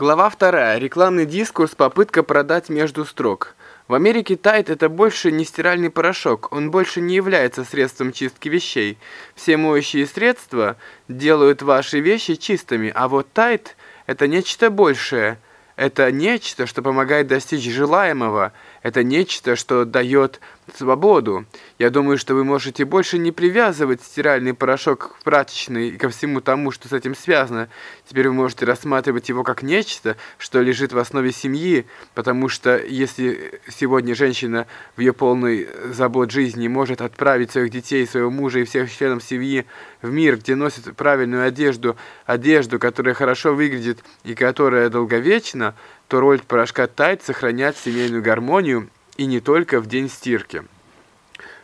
Глава 2. Рекламный дискурс. Попытка продать между строк. В Америке Тайд это больше не стиральный порошок, он больше не является средством чистки вещей. Все моющие средства делают ваши вещи чистыми, а вот Тайд это нечто большее. Это нечто, что помогает достичь желаемого, это нечто, что дает свободу. Я думаю, что вы можете больше не привязывать стиральный порошок к прачечной и ко всему тому, что с этим связано. Теперь вы можете рассматривать его как нечто, что лежит в основе семьи, потому что если сегодня женщина в ее полной забот жизни может отправить своих детей, своего мужа и всех членов семьи в мир, где носит правильную одежду, одежду, которая хорошо выглядит и которая долговечна, то роль порошка Тайд сохранять семейную гармонию и не только в день стирки.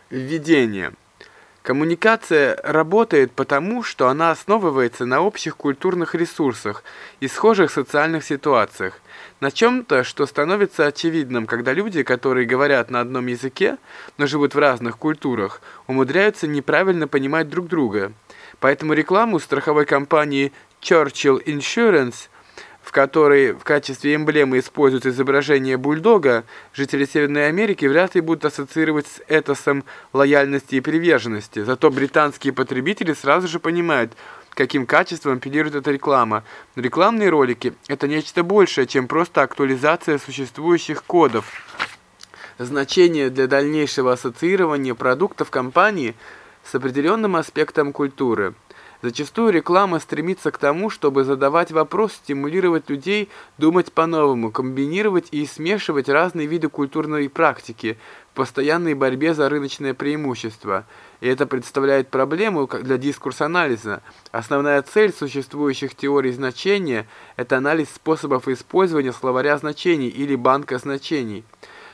Введение. Коммуникация работает потому, что она основывается на общих культурных ресурсах и схожих социальных ситуациях, на чем-то, что становится очевидным, когда люди, которые говорят на одном языке, но живут в разных культурах, умудряются неправильно понимать друг друга. Поэтому рекламу страховой компании Churchill Insurance – в которой в качестве эмблемы используют изображение бульдога, жители Северной Америки вряд ли будут ассоциировать с этосом лояльности и приверженности. Зато британские потребители сразу же понимают, каким качеством апеллирует эта реклама. Рекламные ролики – это нечто большее, чем просто актуализация существующих кодов. Значение для дальнейшего ассоциирования продуктов компании с определенным аспектом культуры – Зачастую реклама стремится к тому, чтобы задавать вопрос, стимулировать людей думать по-новому, комбинировать и смешивать разные виды культурной практики в постоянной борьбе за рыночное преимущество. И это представляет проблему для дискурс-анализа. Основная цель существующих теорий значения – это анализ способов использования словаря значений или банка значений.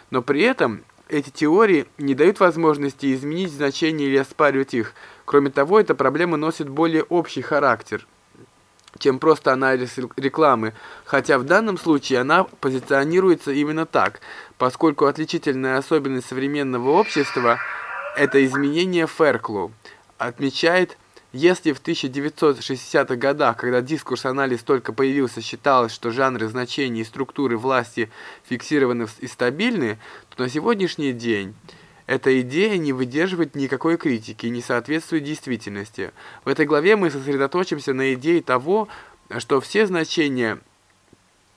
Но при этом эти теории не дают возможности изменить значения или оспаривать их. Кроме того, эта проблема носит более общий характер, чем просто анализ рекламы, хотя в данном случае она позиционируется именно так, поскольку отличительная особенность современного общества – это изменение Ферклу, отмечает если в 1960-х годах, когда дискурс-анализ только появился, считалось, что жанры значений и структуры власти фиксированы и стабильны, то на сегодняшний день эта идея не выдерживает никакой критики и не соответствует действительности. В этой главе мы сосредоточимся на идее того, что все значения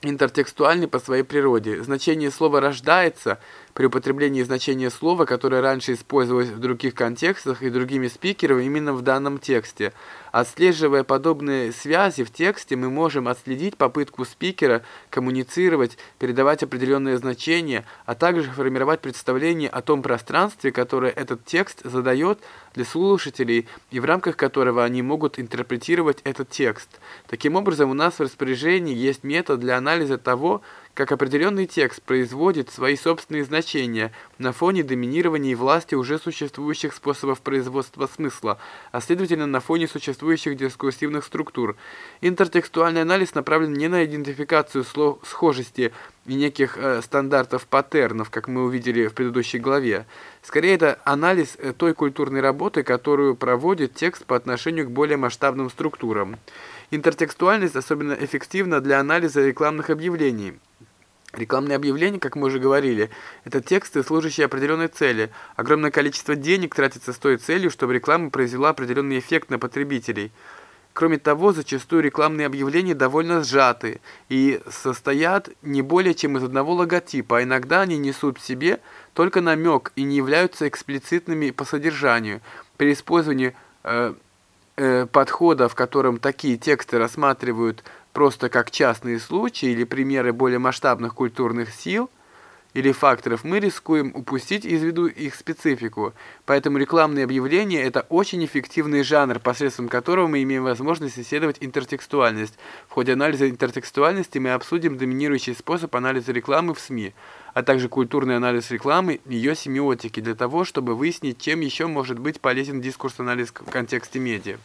интертекстуальны по своей природе. Значение слова «рождается» при употреблении значения слова, которое раньше использовалось в других контекстах и другими спикерами именно в данном тексте. Отслеживая подобные связи в тексте, мы можем отследить попытку спикера коммуницировать, передавать определенные значения, а также формировать представление о том пространстве, которое этот текст задает для слушателей и в рамках которого они могут интерпретировать этот текст. Таким образом, у нас в распоряжении есть метод для анализа того, как определенный текст производит свои собственные значения на фоне доминирования и власти уже существующих способов производства смысла, а следовательно на фоне существующих дискурсивных структур. Интертекстуальный анализ направлен не на идентификацию слов схожести и неких э, стандартов паттернов, как мы увидели в предыдущей главе. Скорее, это анализ э, той культурной работы, которую проводит текст по отношению к более масштабным структурам. Интертекстуальность особенно эффективна для анализа рекламных объявлений. Рекламные объявления, как мы уже говорили, это тексты, служащие определенной цели. Огромное количество денег тратится с той целью, чтобы реклама произвела определенный эффект на потребителей. Кроме того, зачастую рекламные объявления довольно сжаты и состоят не более чем из одного логотипа, а иногда они несут в себе только намек и не являются эксплицитными по содержанию. При использовании э, э, подхода, в котором такие тексты рассматривают просто как частные случаи или примеры более масштабных культурных сил или факторов, мы рискуем упустить из виду их специфику. Поэтому рекламные объявления – это очень эффективный жанр, посредством которого мы имеем возможность исследовать интертекстуальность. В ходе анализа интертекстуальности мы обсудим доминирующий способ анализа рекламы в СМИ, а также культурный анализ рекламы ее семиотики, для того, чтобы выяснить, чем еще может быть полезен дискурс-анализ в контексте медиа.